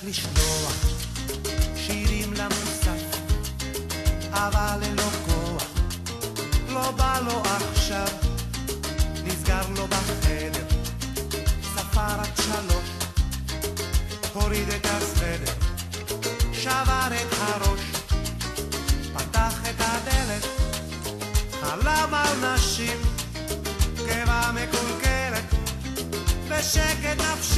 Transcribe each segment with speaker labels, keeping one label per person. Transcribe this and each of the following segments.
Speaker 1: צריך לשלוח שירים למוסף, אבל ללא כוח, לא בא לו עכשיו, נסגר לו בחדר, ספר עד שלוש, הוריד את הסוודר, שבר את הראש, פתח את הדלת, חלם על נשים, קיבה מקולקלת, בשקט נפשי.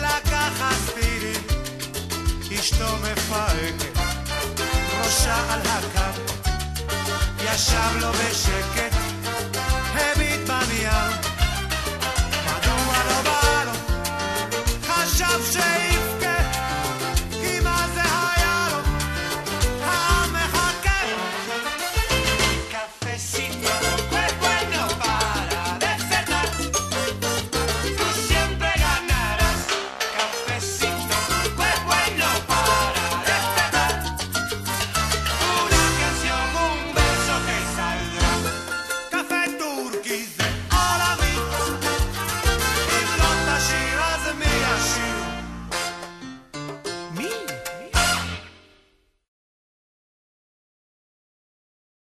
Speaker 1: לקח אספירין, אשתו מפהקת, ראשה על הקו, ישב לו בשקט,